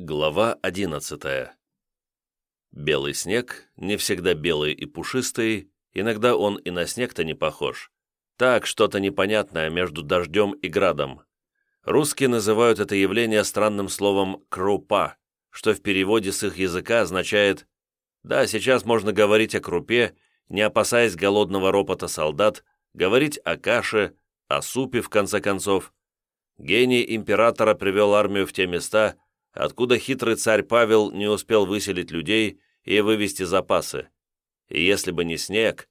Глава одиннадцатая. Белый снег, не всегда белый и пушистый, иногда он и на снег-то не похож. Так, что-то непонятное между дождем и градом. Русские называют это явление странным словом «крупа», что в переводе с их языка означает «да, сейчас можно говорить о крупе, не опасаясь голодного ропота солдат, говорить о каше, о супе, в конце концов». Гений императора привел армию в те места, откуда хитрый царь Павел не успел выселить людей и вывести запасы. И если бы не снег,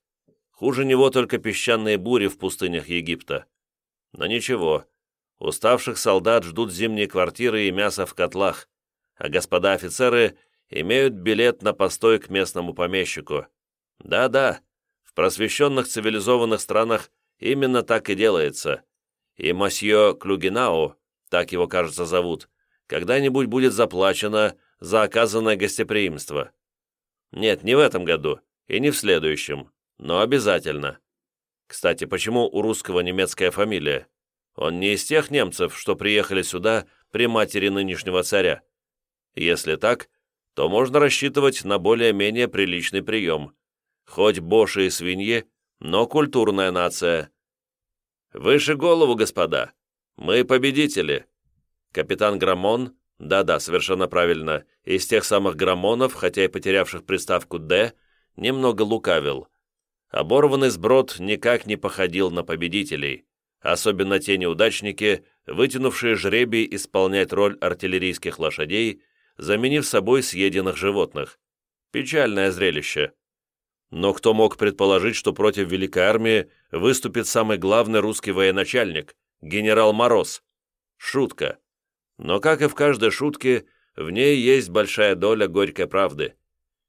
хуже него только песчаные бури в пустынях Египта. Но ничего, уставших солдат ждут зимние квартиры и мясо в котлах, а господа офицеры имеют билет на постой к местному помещику. Да-да, в просвещенных цивилизованных странах именно так и делается. И мосье Клюгинау, так его, кажется, зовут, когда-нибудь будет заплачено за оказанное гостеприимство. Нет, не в этом году и не в следующем, но обязательно. Кстати, почему у русского немецкая фамилия? Он не из тех немцев, что приехали сюда при матери нынешнего царя. Если так, то можно рассчитывать на более-менее приличный прием. Хоть боши и свиньи, но культурная нация. Выше голову, господа! Мы победители! Капитан Грамон, да-да, совершенно правильно, из тех самых Грамонов, хотя и потерявших приставку «Д», немного лукавил. Оборванный сброд никак не походил на победителей, особенно те неудачники, вытянувшие жребий исполнять роль артиллерийских лошадей, заменив собой съеденных животных. Печальное зрелище. Но кто мог предположить, что против Великой Армии выступит самый главный русский военачальник, генерал Мороз? Шутка. Но, как и в каждой шутке, в ней есть большая доля горькой правды.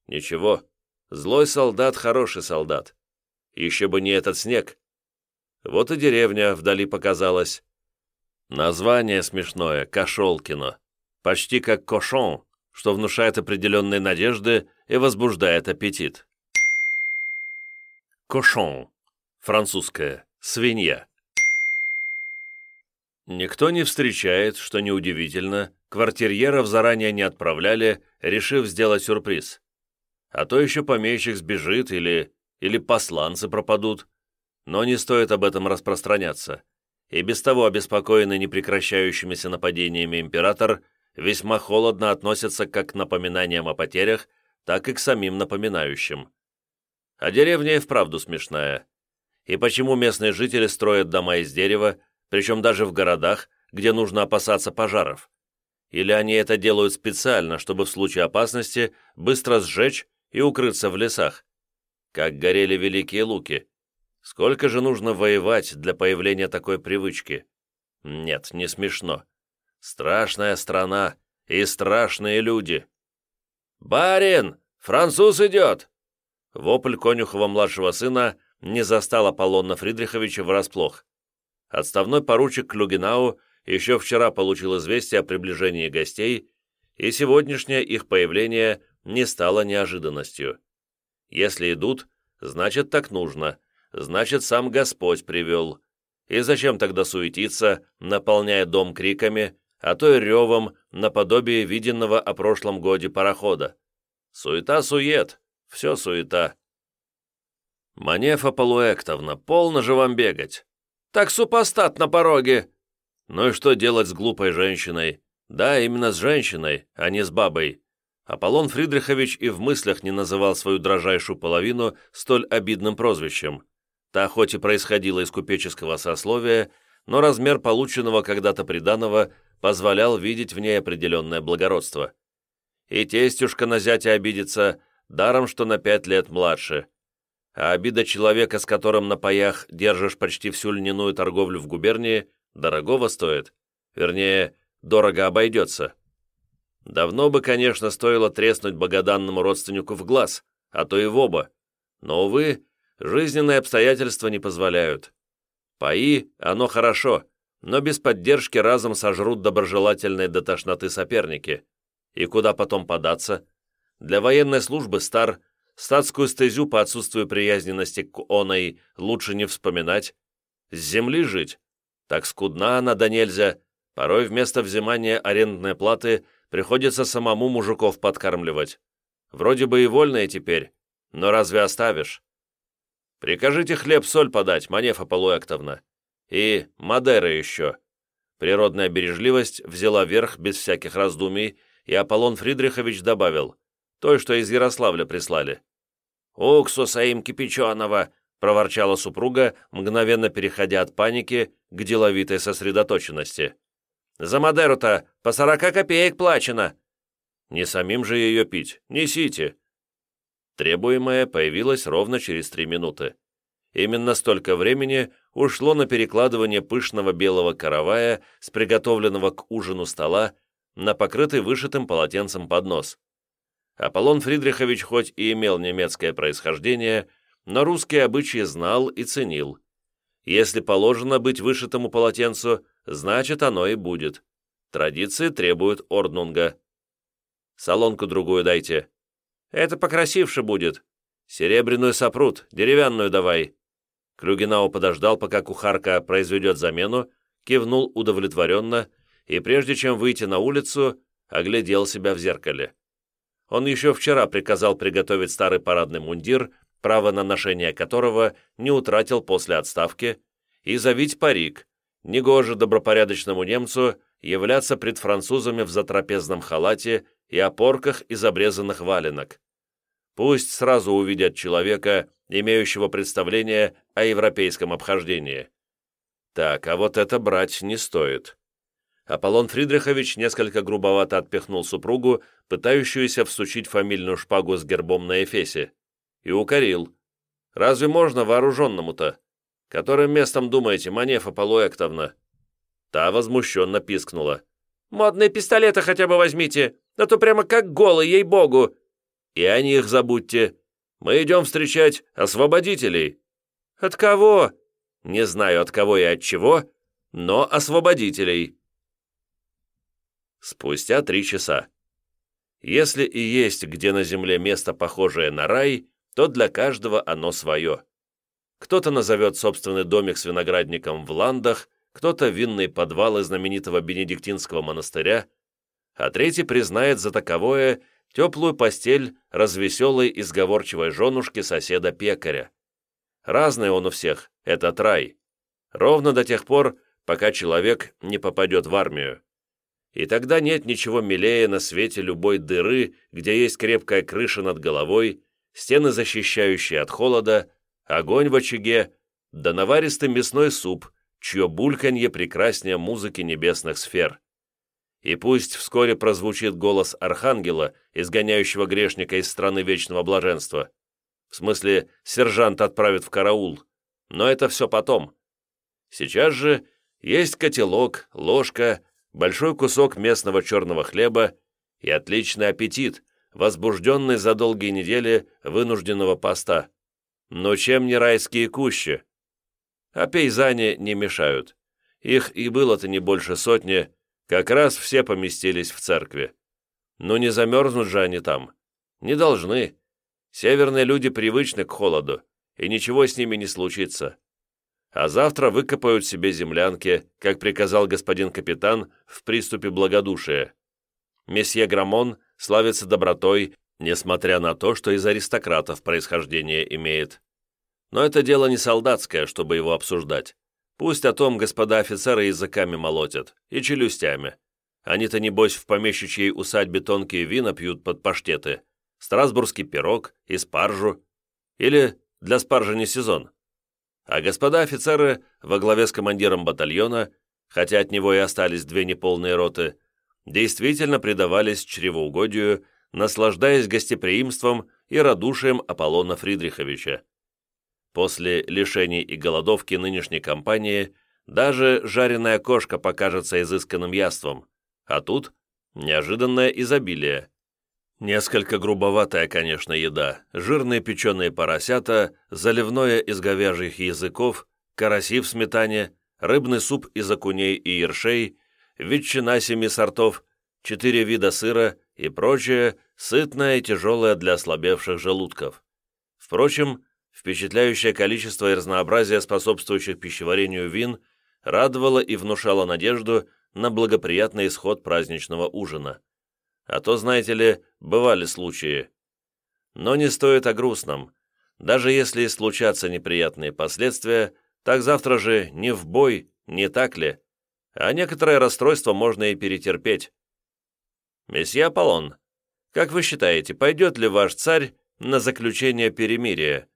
Ничего, злой солдат – хороший солдат. Еще бы не этот снег. Вот и деревня вдали показалась. Название смешное – Кошелкино. Почти как кошон, что внушает определенные надежды и возбуждает аппетит. Кошон. Французское. Свинья. Никто не встречает, что неудивительно, квартирьеров заранее не отправляли, решив сделать сюрприз. А то еще помещик сбежит или, или посланцы пропадут. Но не стоит об этом распространяться. И без того обеспокоенный непрекращающимися нападениями император весьма холодно относится как к напоминаниям о потерях, так и к самим напоминающим. А деревня и вправду смешная. И почему местные жители строят дома из дерева, причем даже в городах, где нужно опасаться пожаров. Или они это делают специально, чтобы в случае опасности быстро сжечь и укрыться в лесах. Как горели великие луки. Сколько же нужно воевать для появления такой привычки? Нет, не смешно. Страшная страна и страшные люди. «Барин! Француз идет!» Вопль конюхова-младшего сына не застал Аполлона Фридриховича врасплох. Отставной поручик Клюгенау еще вчера получил известие о приближении гостей, и сегодняшнее их появление не стало неожиданностью. Если идут, значит так нужно, значит сам Господь привел. И зачем тогда суетиться, наполняя дом криками, а то и ревом наподобие виденного о прошлом годе парохода? Суета-сует, все суета. Манефа Полуэктовна, полно же вам бегать. Так супостат на пороге!» Ну и что делать с глупой женщиной? Да, именно с женщиной, а не с бабой. Аполлон Фридрихович и в мыслях не называл свою дрожайшую половину столь обидным прозвищем. Та хоть и происходила из купеческого сословия, но размер полученного когда-то приданого позволял видеть в ней определенное благородство. И тестюшка на зятя обидится, даром что на пять лет младше а обида человека, с которым на паях держишь почти всю льняную торговлю в губернии, дорогого стоит. Вернее, дорого обойдется. Давно бы, конечно, стоило треснуть богоданному родственнику в глаз, а то и в оба. Но, увы, жизненные обстоятельства не позволяют. Паи – оно хорошо, но без поддержки разом сожрут доброжелательные до тошноты соперники. И куда потом податься? Для военной службы стар, Статскую стезю по отсутствию приязненности к оной лучше не вспоминать. С земли жить? Так скудна она да нельзя. Порой вместо взимания арендной платы приходится самому мужиков подкармливать. Вроде бы и вольные теперь, но разве оставишь? Прикажите хлеб-соль подать, Манефа Полуэктовна. И Мадеры еще». Природная бережливость взяла верх без всяких раздумий, и Аполлон Фридрихович добавил, той, что из Ярославля прислали. «Уксуса им кипяченого!» — проворчала супруга, мгновенно переходя от паники к деловитой сосредоточенности. «За Мадеру-то по сорока копеек плачено!» «Не самим же ее пить, несите!» Требуемое появилось ровно через три минуты. Именно столько времени ушло на перекладывание пышного белого каравая с приготовленного к ужину стола на покрытый вышитым полотенцем поднос. Аполлон Фридрихович хоть и имел немецкое происхождение, но русские обычаи знал и ценил. Если положено быть вышитому полотенцу, значит оно и будет. Традиции требуют орднунга. Солонку другую дайте. Это покрасивше будет. Серебряную сопрут, деревянную давай. Клюгинау подождал, пока кухарка произведет замену, кивнул удовлетворенно и, прежде чем выйти на улицу, оглядел себя в зеркале. Он еще вчера приказал приготовить старый парадный мундир, право на ношение которого не утратил после отставки, и завить парик. Негоже добропорядочному немцу являться пред французами в затрапезном халате и опорках из обрезанных валенок. Пусть сразу увидят человека, имеющего представление о европейском обхождении. Так, а вот это брать не стоит. Аполлон Фридрихович несколько грубовато отпихнул супругу, пытающуюся всучить фамильную шпагу с гербом на эфесе, и укорил. «Разве можно вооруженному-то? Которым местом думаете, Манефа Полуэктовна?» Та возмущенно пискнула. «Модные пистолеты хотя бы возьмите, а то прямо как голый, ей-богу!» «И о них забудьте. Мы идем встречать освободителей». «От кого?» «Не знаю, от кого и от чего, но освободителей». Спустя три часа. Если и есть где на земле место, похожее на рай, то для каждого оно свое. Кто-то назовет собственный домик с виноградником в Ландах, кто-то винный подвал из знаменитого Бенедиктинского монастыря, а третий признает за таковое теплую постель развеселой и сговорчивой женушки соседа-пекаря. Разный он у всех, этот рай. Ровно до тех пор, пока человек не попадет в армию. И тогда нет ничего милее на свете любой дыры, где есть крепкая крыша над головой, стены, защищающие от холода, огонь в очаге, да наваристый мясной суп, чье бульканье прекраснее музыки небесных сфер. И пусть вскоре прозвучит голос архангела, изгоняющего грешника из страны вечного блаженства. В смысле, сержант отправит в караул. Но это все потом. Сейчас же есть котелок, ложка, большой кусок местного черного хлеба и отличный аппетит, возбужденный за долгие недели вынужденного поста. Но чем не райские кущи? А пейзане не мешают. Их и было-то не больше сотни, как раз все поместились в церкви. Но не замерзнут же они там. Не должны. Северные люди привычны к холоду, и ничего с ними не случится а завтра выкопают себе землянки, как приказал господин капитан в приступе благодушия. Месье Грамон славится добротой, несмотря на то, что из аристократов происхождение имеет. Но это дело не солдатское, чтобы его обсуждать. Пусть о том господа офицеры языками молотят, и челюстями. Они-то, небось, в помещичьей усадьбе тонкие вина пьют под паштеты, страсбургский пирог и спаржу. Или для спаржи не сезон а господа офицеры во главе с командиром батальона, хотя от него и остались две неполные роты, действительно предавались чревоугодию, наслаждаясь гостеприимством и радушием Аполлона Фридриховича. После лишений и голодовки нынешней кампании даже жареная кошка покажется изысканным яством, а тут неожиданное изобилие. Несколько грубоватая, конечно, еда. Жирные печеные поросята, заливное из говяжьих языков, караси в сметане, рыбный суп из окуней и ершей, ветчина семи сортов, четыре вида сыра и прочее, сытное и тяжелое для ослабевших желудков. Впрочем, впечатляющее количество и разнообразие способствующих пищеварению вин радовало и внушало надежду на благоприятный исход праздничного ужина. А то, знаете ли, бывали случаи. Но не стоит о грустном. Даже если и случатся неприятные последствия, так завтра же не в бой, не так ли? А некоторое расстройство можно и перетерпеть. Месье Аполлон, как вы считаете, пойдет ли ваш царь на заключение перемирия?»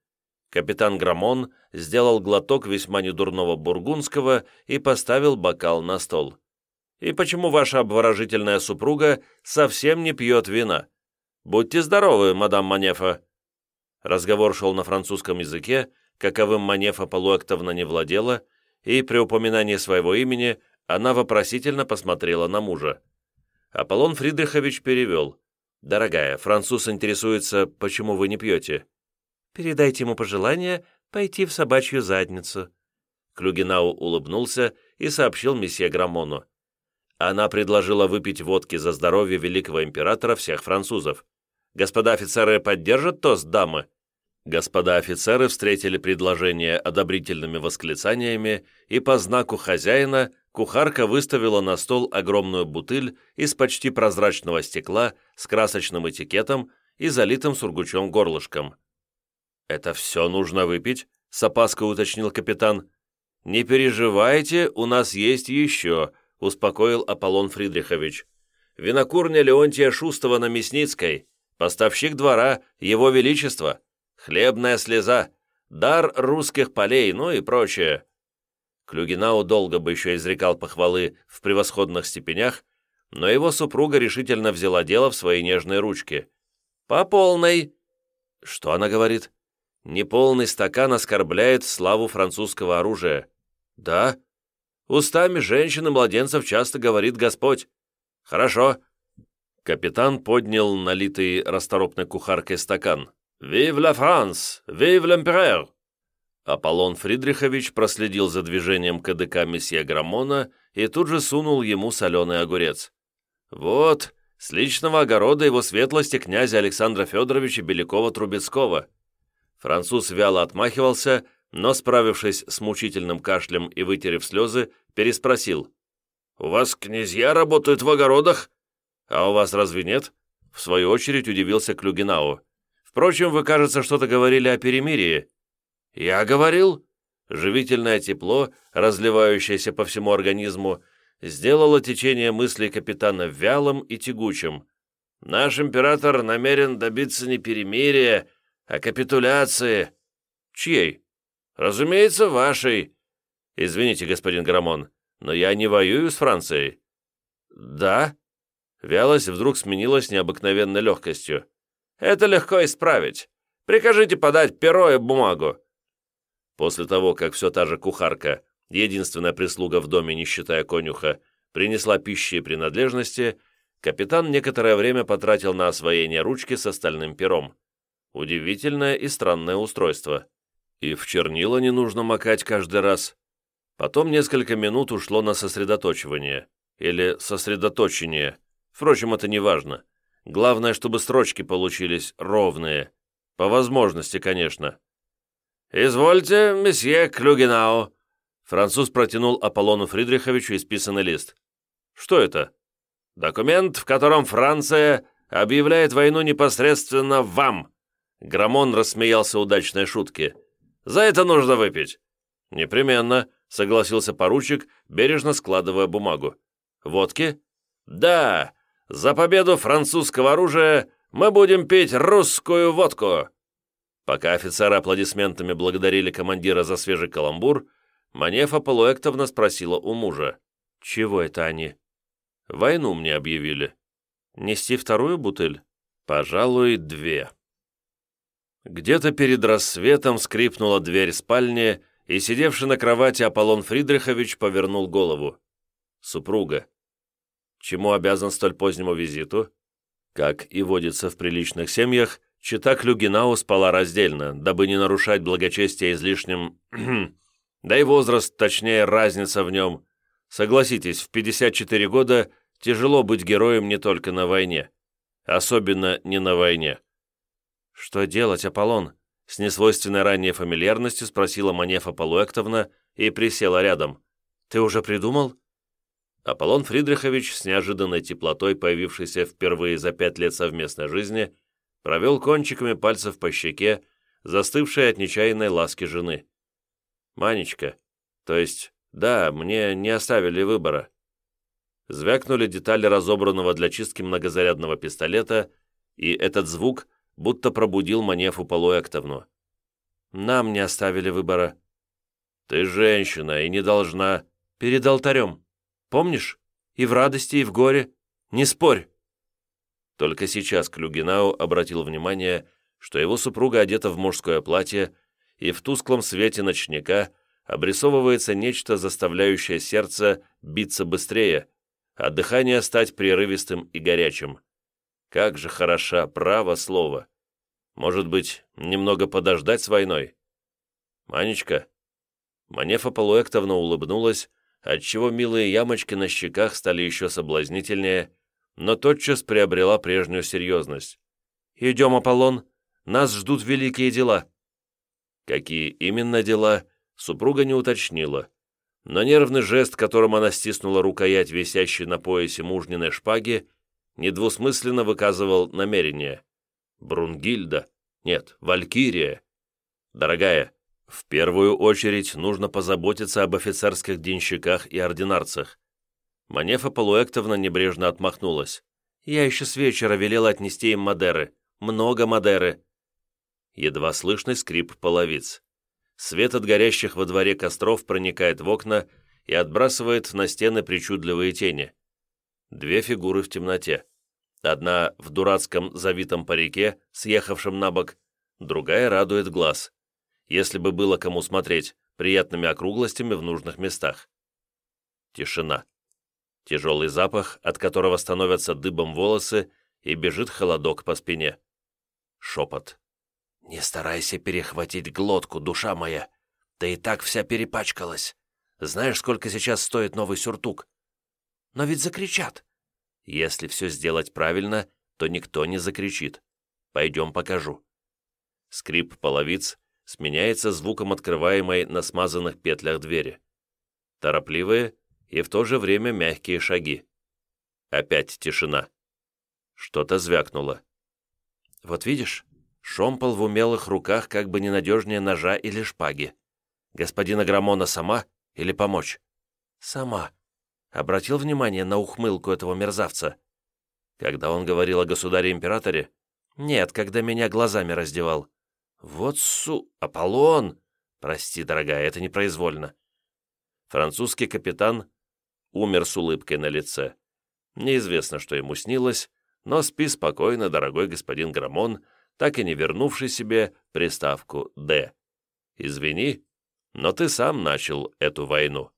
Капитан Грамон сделал глоток весьма недурного бургундского и поставил бокал на стол. «И почему ваша обворожительная супруга совсем не пьет вина? Будьте здоровы, мадам Манефа!» Разговор шел на французском языке, каковым Манефа Полуэктовна не владела, и при упоминании своего имени она вопросительно посмотрела на мужа. Аполлон Фридрихович перевел. «Дорогая, француз интересуется, почему вы не пьете?» «Передайте ему пожелание пойти в собачью задницу». Клюгенау улыбнулся и сообщил месье Грамону. Она предложила выпить водки за здоровье великого императора всех французов. «Господа офицеры поддержат тост дамы?» Господа офицеры встретили предложение одобрительными восклицаниями, и по знаку хозяина кухарка выставила на стол огромную бутыль из почти прозрачного стекла с красочным этикетом и залитым сургучом горлышком. «Это все нужно выпить?» — с опаской уточнил капитан. «Не переживайте, у нас есть еще», — успокоил Аполлон Фридрихович. «Винокурня Леонтия Шустова на Мясницкой, поставщик двора, его величество, хлебная слеза, дар русских полей, ну и прочее». Клюгинау долго бы еще изрекал похвалы в превосходных степенях, но его супруга решительно взяла дело в свои нежные ручки. «По полной!» «Что она говорит?» «Неполный стакан оскорбляет славу французского оружия». «Да?» «Устами женщин и младенцев часто говорит Господь». «Хорошо». Капитан поднял налитый расторопной кухаркой стакан. «Vive la France! Vive l'Empereur!» Аполлон Фридрихович проследил за движением КДК месье Граммона и тут же сунул ему соленый огурец. «Вот, с личного огорода его светлости князя Александра Федоровича Белякова-Трубецкого». Француз вяло отмахивался, но, справившись с мучительным кашлем и вытерев слезы, переспросил. «У вас князья работают в огородах? А у вас разве нет?» В свою очередь удивился Клюгинау. «Впрочем, вы, кажется, что-то говорили о перемирии». «Я говорил?» Живительное тепло, разливающееся по всему организму, сделало течение мыслей капитана вялым и тягучим. «Наш император намерен добиться не перемирия, а капитуляции». «Чьей?» «Разумеется, вашей». «Извините, господин Грамон, но я не воюю с Францией». «Да?» Вялость вдруг сменилась необыкновенной легкостью. «Это легко исправить. Прикажите подать перо и бумагу. После того, как все та же кухарка, единственная прислуга в доме, не считая конюха, принесла пищи и принадлежности, капитан некоторое время потратил на освоение ручки с остальным пером. Удивительное и странное устройство. И в чернила не нужно макать каждый раз. Потом несколько минут ушло на сосредоточивание. Или сосредоточение. Впрочем, это не важно. Главное, чтобы строчки получились ровные. По возможности, конечно. «Извольте, месье Клюгенау». Француз протянул Аполлону Фридриховичу исписанный лист. «Что это?» «Документ, в котором Франция объявляет войну непосредственно вам». Грамон рассмеялся удачной шутке. «За это нужно выпить». «Непременно», — согласился поручик, бережно складывая бумагу. «Водки?» «Да, за победу французского оружия мы будем пить русскую водку». Пока офицеры аплодисментами благодарили командира за свежий каламбур, Манефа Полуэктовна спросила у мужа. «Чего это они?» «Войну мне объявили». «Нести вторую бутыль?» «Пожалуй, две». Где-то перед рассветом скрипнула дверь спальни, и сидевший на кровати Аполлон Фридрихович повернул голову. Супруга. Чему обязан столь позднему визиту? Как и водится в приличных семьях, Чита Клюгинау спала раздельно, дабы не нарушать благочестие излишним... да и возраст, точнее, разница в нем. Согласитесь, в 54 года тяжело быть героем не только на войне. Особенно не на войне. «Что делать, Аполлон?» С несвойственной ранней фамильярностью спросила Манефа Полуэктовна и присела рядом. «Ты уже придумал?» Аполлон Фридрихович с неожиданной теплотой, появившейся впервые за пять лет совместной жизни, провел кончиками пальцев по щеке, застывшей от нечаянной ласки жены. «Манечка, то есть, да, мне не оставили выбора». Звякнули детали разобранного для чистки многозарядного пистолета, и этот звук будто пробудил Манефу Полуэктовну. «Нам не оставили выбора». «Ты женщина и не должна...» «Перед алтарем. Помнишь? И в радости, и в горе. Не спорь!» Только сейчас Клюгинау обратил внимание, что его супруга одета в мужское платье, и в тусклом свете ночника обрисовывается нечто, заставляющее сердце биться быстрее, а дыхание стать прерывистым и горячим. Как же хороша, право слово. Может быть, немного подождать с войной? Манечка? Манефа Полуэктовна улыбнулась, отчего милые ямочки на щеках стали еще соблазнительнее, но тотчас приобрела прежнюю серьезность. «Идем, Аполлон, нас ждут великие дела». Какие именно дела, супруга не уточнила, но нервный жест, которым она стиснула рукоять висящей на поясе мужниной шпаги, недвусмысленно выказывал намерение. Брунгильда? Нет, Валькирия. Дорогая, в первую очередь нужно позаботиться об офицерских денщиках и ординарцах. Манефа Полуэктовна небрежно отмахнулась. «Я еще с вечера велела отнести им Мадеры. Много Мадеры». Едва слышный скрип половиц. Свет от горящих во дворе костров проникает в окна и отбрасывает на стены причудливые тени. Две фигуры в темноте. Одна в дурацком завитом парике, съехавшем на бок, другая радует глаз если бы было кому смотреть, приятными округлостями в нужных местах. Тишина. Тяжелый запах, от которого становятся дыбом волосы, и бежит холодок по спине. Шепот. «Не старайся перехватить глотку, душа моя. Ты и так вся перепачкалась. Знаешь, сколько сейчас стоит новый сюртук? Но ведь закричат. Если все сделать правильно, то никто не закричит. Пойдем покажу». Скрип половиц, сменяется звуком открываемой на смазанных петлях двери. Торопливые и в то же время мягкие шаги. Опять тишина. Что-то звякнуло. «Вот видишь, шомпол в умелых руках как бы ненадежнее ножа или шпаги. Господина Грамона сама или помочь?» «Сама». Обратил внимание на ухмылку этого мерзавца. Когда он говорил о государе-императоре? Нет, когда меня глазами раздевал. «Вот су... Аполлон!» «Прости, дорогая, это непроизвольно». Французский капитан умер с улыбкой на лице. Неизвестно, что ему снилось, но спи спокойно, дорогой господин Грамон, так и не вернувший себе приставку «Д». Извини, но ты сам начал эту войну.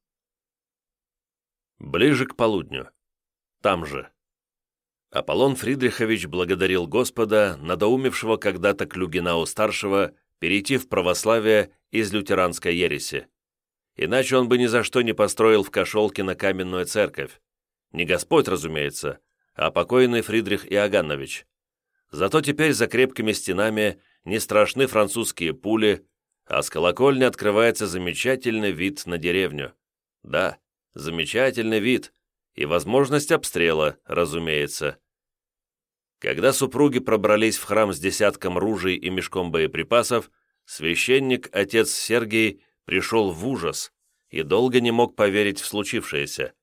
Ближе к полудню. Там же. Аполлон Фридрихович благодарил Господа, надоумевшего когда-то Клюгинау-старшего перейти в православие из лютеранской ереси. Иначе он бы ни за что не построил в Кошелке на каменную церковь. Не Господь, разумеется, а покойный Фридрих Иоганнович. Зато теперь за крепкими стенами не страшны французские пули, а с колокольни открывается замечательный вид на деревню. Да, замечательный вид и возможность обстрела, разумеется. Когда супруги пробрались в храм с десятком ружей и мешком боеприпасов, священник, отец Сергий, пришел в ужас и долго не мог поверить в случившееся.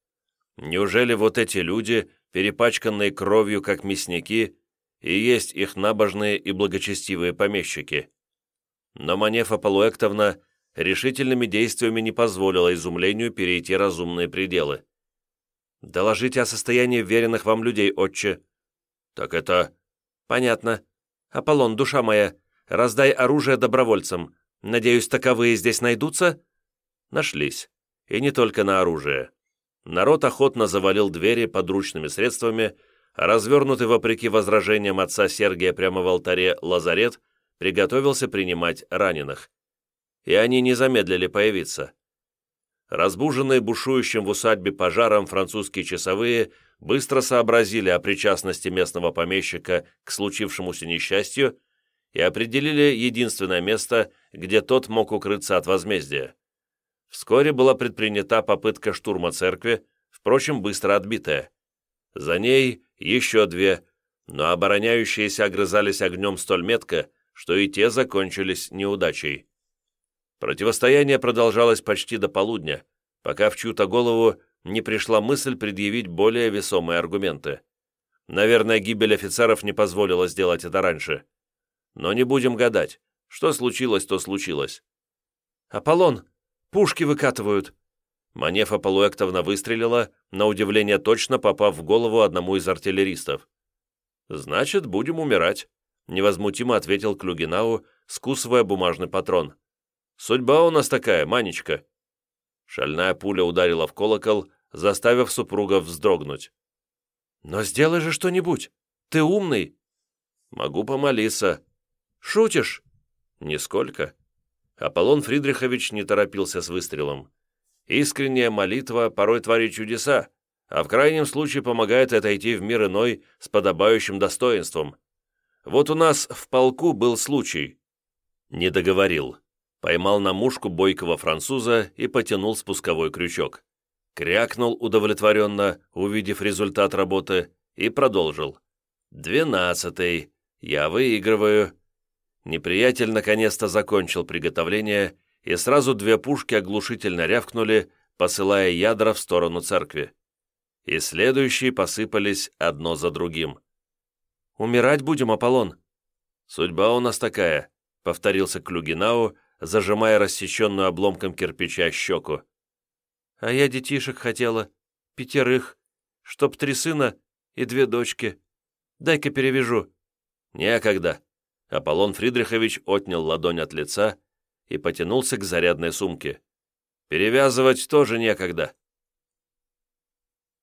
Неужели вот эти люди, перепачканные кровью, как мясники, и есть их набожные и благочестивые помещики? Но Манефа Полуэктовна решительными действиями не позволила изумлению перейти разумные пределы. «Доложите о состоянии веренных вам людей, отче», «Так это...» «Понятно. Аполлон, душа моя, раздай оружие добровольцам. Надеюсь, таковые здесь найдутся?» Нашлись. И не только на оружие. Народ охотно завалил двери подручными средствами, а развернутый, вопреки возражениям отца Сергия прямо в алтаре, лазарет приготовился принимать раненых. И они не замедлили появиться. Разбуженные бушующим в усадьбе пожаром французские часовые быстро сообразили о причастности местного помещика к случившемуся несчастью и определили единственное место, где тот мог укрыться от возмездия. Вскоре была предпринята попытка штурма церкви, впрочем, быстро отбитая. За ней еще две, но обороняющиеся огрызались огнем столь метко, что и те закончились неудачей. Противостояние продолжалось почти до полудня, пока в чью-то голову не пришла мысль предъявить более весомые аргументы. Наверное, гибель офицеров не позволила сделать это раньше. Но не будем гадать. Что случилось, то случилось. «Аполлон! Пушки выкатывают!» Манефа полуэктовна выстрелила, на удивление точно попав в голову одному из артиллеристов. «Значит, будем умирать», — невозмутимо ответил Клюгинау, скусывая бумажный патрон. «Судьба у нас такая, Манечка». Шальная пуля ударила в колокол, заставив супруга вздрогнуть. «Но сделай же что-нибудь! Ты умный!» «Могу помолиться». «Шутишь?» «Нисколько». Аполлон Фридрихович не торопился с выстрелом. Искренняя молитва порой творит чудеса, а в крайнем случае помогает отойти в мир иной с подобающим достоинством. Вот у нас в полку был случай. Не договорил. Поймал на мушку бойкого француза и потянул спусковой крючок. Крякнул удовлетворенно, увидев результат работы, и продолжил. «Двенадцатый. Я выигрываю». Неприятель наконец-то закончил приготовление, и сразу две пушки оглушительно рявкнули, посылая ядра в сторону церкви. И следующие посыпались одно за другим. «Умирать будем, Аполлон?» «Судьба у нас такая», — повторился Клюгинау, зажимая рассеченную обломком кирпича щеку. «А я детишек хотела, пятерых, чтоб три сына и две дочки. Дай-ка перевяжу». «Некогда». Аполлон Фридрихович отнял ладонь от лица и потянулся к зарядной сумке. «Перевязывать тоже некогда.